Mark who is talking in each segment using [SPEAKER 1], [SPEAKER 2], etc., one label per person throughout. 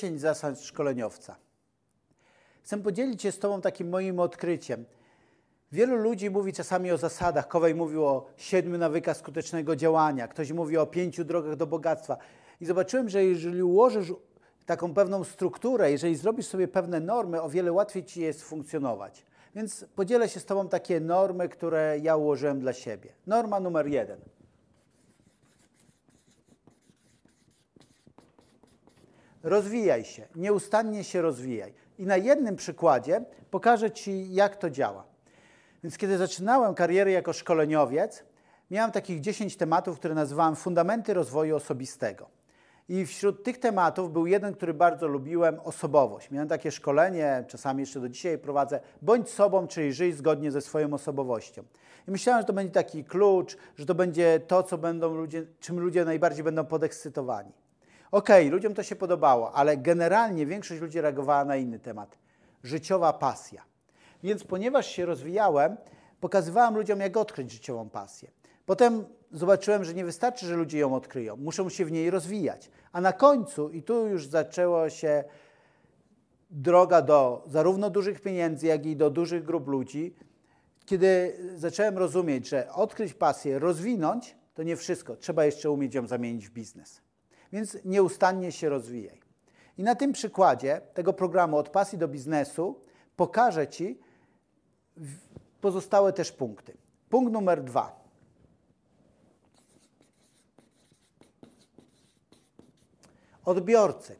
[SPEAKER 1] 10 zasad szkoleniowca. Chcę podzielić się z Tobą takim moim odkryciem. Wielu ludzi mówi czasami o zasadach. Kowej mówił o siedmiu nawykach skutecznego działania, ktoś mówi o pięciu drogach do bogactwa. I zobaczyłem, że jeżeli ułożysz taką pewną strukturę, jeżeli zrobisz sobie pewne normy, o wiele łatwiej ci jest funkcjonować. Więc podzielę się z Tobą takie normy, które ja ułożyłem dla siebie. Norma numer jeden. Rozwijaj się, nieustannie się rozwijaj. I na jednym przykładzie pokażę Ci, jak to działa. Więc kiedy zaczynałem karierę jako szkoleniowiec, miałem takich 10 tematów, które nazywałem fundamenty rozwoju osobistego. I wśród tych tematów był jeden, który bardzo lubiłem osobowość. Miałem takie szkolenie, czasami jeszcze do dzisiaj prowadzę, bądź sobą, czyli żyj zgodnie ze swoją osobowością. I myślałem, że to będzie taki klucz, że to będzie to, co będą ludzie, czym ludzie najbardziej będą podekscytowani. Okej, okay, ludziom to się podobało, ale generalnie większość ludzi reagowała na inny temat. Życiowa pasja. Więc ponieważ się rozwijałem, pokazywałem ludziom, jak odkryć życiową pasję. Potem zobaczyłem, że nie wystarczy, że ludzie ją odkryją, muszą się w niej rozwijać. A na końcu, i tu już zaczęła się droga do zarówno dużych pieniędzy, jak i do dużych grup ludzi, kiedy zacząłem rozumieć, że odkryć pasję, rozwinąć, to nie wszystko. Trzeba jeszcze umieć ją zamienić w biznes. Więc nieustannie się rozwijaj. I na tym przykładzie tego programu od pasji do biznesu pokażę Ci pozostałe też punkty. Punkt numer dwa. Odbiorcy.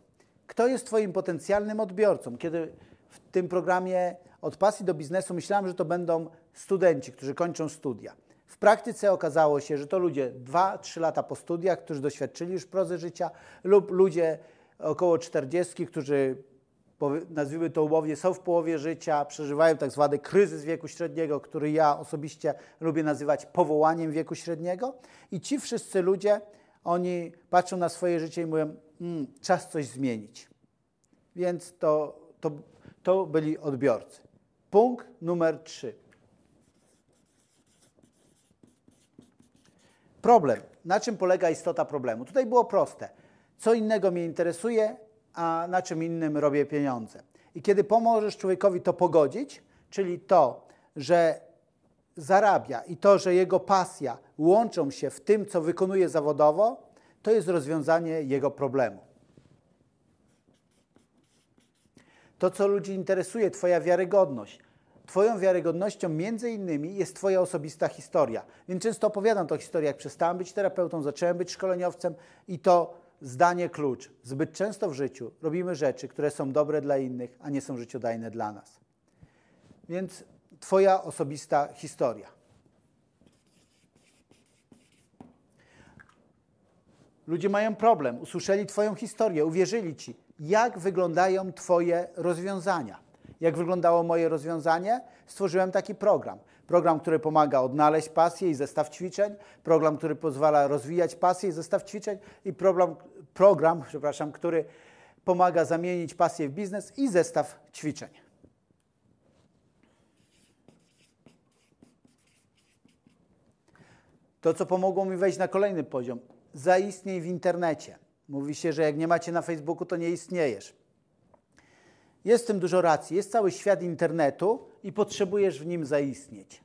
[SPEAKER 1] Kto jest Twoim potencjalnym odbiorcą? Kiedy w tym programie od pasji do biznesu myślałem, że to będą studenci, którzy kończą studia. W praktyce okazało się, że to ludzie 2-3 lata po studiach, którzy doświadczyli już prozy życia, lub ludzie około 40, którzy nazwijmy to umownie, są w połowie życia, przeżywają tak zwany kryzys wieku średniego, który ja osobiście lubię nazywać powołaniem wieku średniego. I ci wszyscy ludzie, oni patrzą na swoje życie i mówią, mm, czas coś zmienić. Więc to, to, to byli odbiorcy. Punkt numer trzy. Problem. Na czym polega istota problemu? Tutaj było proste. Co innego mnie interesuje, a na czym innym robię pieniądze. I kiedy pomożesz człowiekowi to pogodzić, czyli to, że zarabia i to, że jego pasja łączą się w tym, co wykonuje zawodowo, to jest rozwiązanie jego problemu. To, co ludzi interesuje, Twoja wiarygodność. Twoją wiarygodnością między innymi jest Twoja osobista historia. Więc często opowiadam tę historię, jak przestałem być terapeutą, zacząłem być szkoleniowcem i to zdanie klucz. Zbyt często w życiu robimy rzeczy, które są dobre dla innych, a nie są życiodajne dla nas. Więc Twoja osobista historia. Ludzie mają problem, usłyszeli Twoją historię, uwierzyli Ci, jak wyglądają Twoje rozwiązania. Jak wyglądało moje rozwiązanie? Stworzyłem taki program. Program, który pomaga odnaleźć pasję i zestaw ćwiczeń, program, który pozwala rozwijać pasję i zestaw ćwiczeń i program, program przepraszam, który pomaga zamienić pasję w biznes i zestaw ćwiczeń. To, co pomogło mi wejść na kolejny poziom, zaistniej w internecie. Mówi się, że jak nie macie na Facebooku, to nie istniejesz. Jest w tym dużo racji. Jest cały świat internetu i potrzebujesz w nim zaistnieć.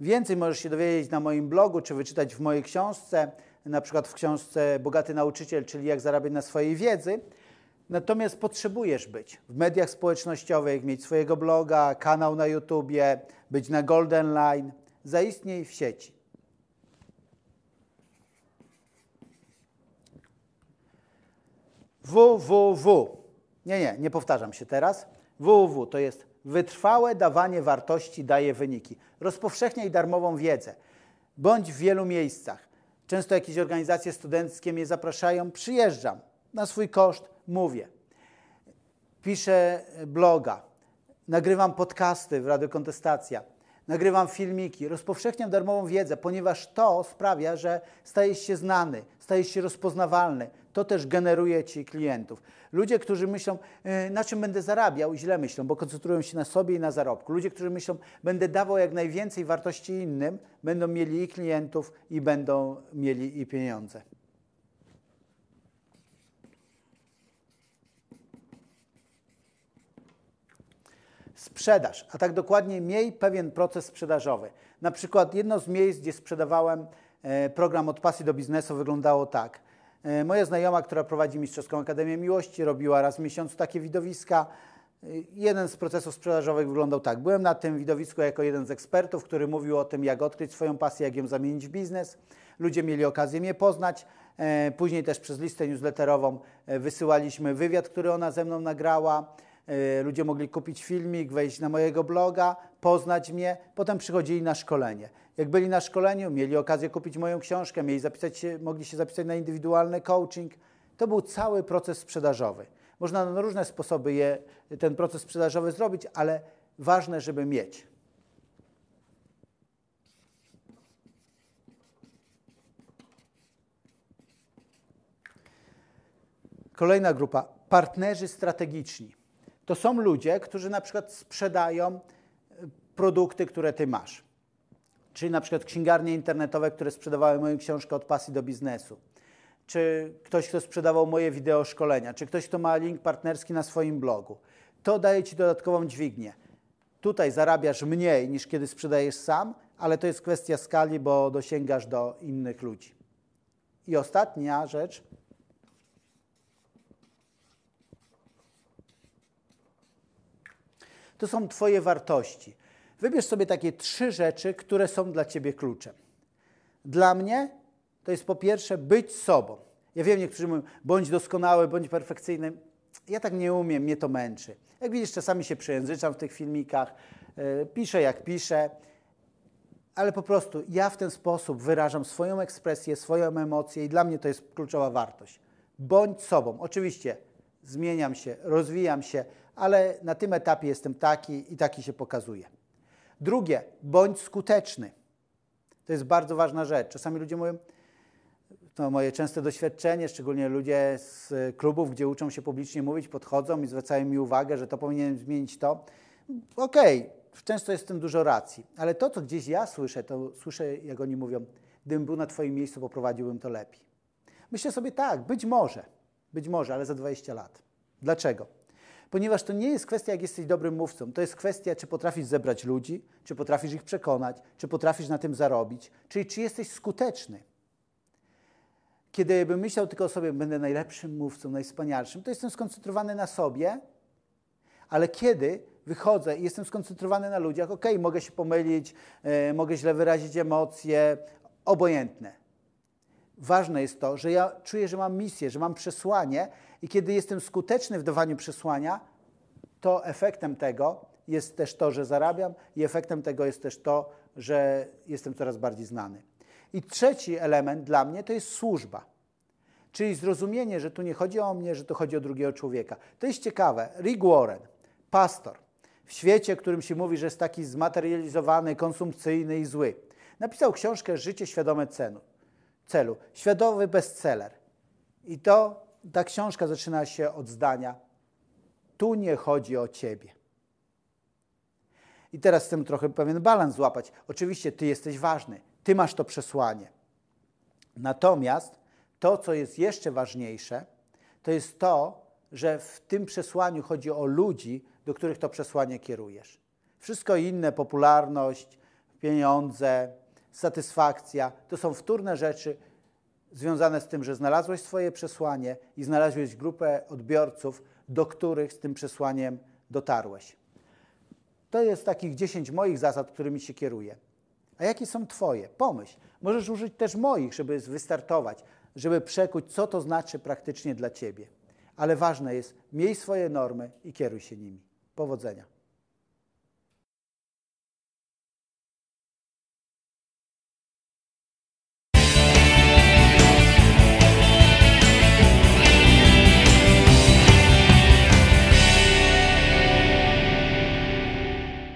[SPEAKER 1] Więcej możesz się dowiedzieć na moim blogu, czy wyczytać w mojej książce, na przykład w książce Bogaty Nauczyciel, czyli jak zarabiać na swojej wiedzy. Natomiast potrzebujesz być w mediach społecznościowych, mieć swojego bloga, kanał na YouTubie, być na Golden Line, zaistniej w sieci. www. Nie, nie, nie powtarzam się teraz. www to jest wytrwałe dawanie wartości daje wyniki. Rozpowszechniaj darmową wiedzę. Bądź w wielu miejscach. Często jakieś organizacje studenckie mnie zapraszają, przyjeżdżam na swój koszt, mówię. Piszę bloga, nagrywam podcasty w Radio Kontestacja, nagrywam filmiki, rozpowszechniam darmową wiedzę, ponieważ to sprawia, że stajesz się znany, stajesz się rozpoznawalny, to też generuje ci klientów. Ludzie, którzy myślą, e, na czym będę zarabiał, źle myślą, bo koncentrują się na sobie i na zarobku. Ludzie, którzy myślą, będę dawał jak najwięcej wartości innym, będą mieli i klientów, i będą mieli i pieniądze. Sprzedaż, a tak dokładnie miej pewien proces sprzedażowy. Na przykład jedno z miejsc, gdzie sprzedawałem e, program od pasji do biznesu wyglądało tak. E, moja znajoma, która prowadzi Mistrzowską Akademię Miłości, robiła raz w miesiącu takie widowiska. E, jeden z procesów sprzedażowych wyglądał tak. Byłem na tym widowisku jako jeden z ekspertów, który mówił o tym, jak odkryć swoją pasję, jak ją zamienić w biznes. Ludzie mieli okazję mnie poznać. Później też przez listę newsletterową wysyłaliśmy wywiad, który ona ze mną nagrała. E, ludzie mogli kupić filmik, wejść na mojego bloga, poznać mnie, potem przychodzili na szkolenie. Jak byli na szkoleniu, mieli okazję kupić moją książkę, mieli zapisać się, mogli się zapisać na indywidualny coaching. To był cały proces sprzedażowy. Można na różne sposoby je, ten proces sprzedażowy zrobić, ale ważne, żeby mieć. Kolejna grupa partnerzy strategiczni to są ludzie, którzy na przykład sprzedają e, produkty, które ty masz. Czyli na przykład księgarnie internetowe, które sprzedawały moją książkę od pasji do biznesu. Czy ktoś, kto sprzedawał moje wideo szkolenia, czy ktoś, kto ma link partnerski na swoim blogu. To daje ci dodatkową dźwignię. Tutaj zarabiasz mniej niż kiedy sprzedajesz sam, ale to jest kwestia skali, bo dosięgasz do innych ludzi. I ostatnia rzecz, to są Twoje wartości. Wybierz sobie takie trzy rzeczy, które są dla Ciebie kluczem. Dla mnie to jest po pierwsze być sobą. Ja wiem, niektórzy mówią, bądź doskonały, bądź perfekcyjny. Ja tak nie umiem, mnie to męczy. Jak widzisz, czasami się przejęzyczam w tych filmikach, yy, piszę jak piszę, ale po prostu ja w ten sposób wyrażam swoją ekspresję, swoją emocję i dla mnie to jest kluczowa wartość. Bądź sobą. Oczywiście zmieniam się, rozwijam się, ale na tym etapie jestem taki i taki się pokazuje. Drugie, bądź skuteczny. To jest bardzo ważna rzecz. Czasami ludzie mówią, to moje częste doświadczenie, szczególnie ludzie z klubów, gdzie uczą się publicznie mówić, podchodzą i zwracają mi uwagę, że to powinienem zmienić to. Okej, okay, często jest w tym dużo racji, ale to, co gdzieś ja słyszę, to słyszę, jak oni mówią, gdybym był na Twoim miejscu, poprowadziłbym to lepiej. Myślę sobie tak, być może, być może, ale za 20 lat. Dlaczego? Ponieważ to nie jest kwestia, jak jesteś dobrym mówcą, to jest kwestia, czy potrafisz zebrać ludzi, czy potrafisz ich przekonać, czy potrafisz na tym zarobić, czyli czy jesteś skuteczny. Kiedy bym myślał tylko o sobie, będę najlepszym mówcą, najwspanialszym, to jestem skoncentrowany na sobie, ale kiedy wychodzę i jestem skoncentrowany na ludziach, ok, mogę się pomylić, e, mogę źle wyrazić emocje, obojętne. Ważne jest to, że ja czuję, że mam misję, że mam przesłanie i kiedy jestem skuteczny w dawaniu przesłania, to efektem tego jest też to, że zarabiam i efektem tego jest też to, że jestem coraz bardziej znany. I trzeci element dla mnie to jest służba. Czyli zrozumienie, że tu nie chodzi o mnie, że tu chodzi o drugiego człowieka. To jest ciekawe. Rick Warren, pastor, w świecie, którym się mówi, że jest taki zmaterializowany, konsumpcyjny i zły, napisał książkę Życie świadome cenu celu. Świadomy bestseller. I to, ta książka zaczyna się od zdania tu nie chodzi o ciebie. I teraz chcę trochę pewien balans złapać. Oczywiście ty jesteś ważny, ty masz to przesłanie. Natomiast to, co jest jeszcze ważniejsze, to jest to, że w tym przesłaniu chodzi o ludzi, do których to przesłanie kierujesz. Wszystko inne, popularność, pieniądze, satysfakcja to są wtórne rzeczy związane z tym, że znalazłeś swoje przesłanie i znalazłeś grupę odbiorców, do których z tym przesłaniem dotarłeś. To jest takich 10 moich zasad, którymi się kieruję. A jakie są Twoje? Pomyśl. Możesz użyć też moich, żeby wystartować, żeby przekuć, co to znaczy praktycznie dla Ciebie. Ale ważne jest, miej swoje normy i kieruj się nimi. Powodzenia.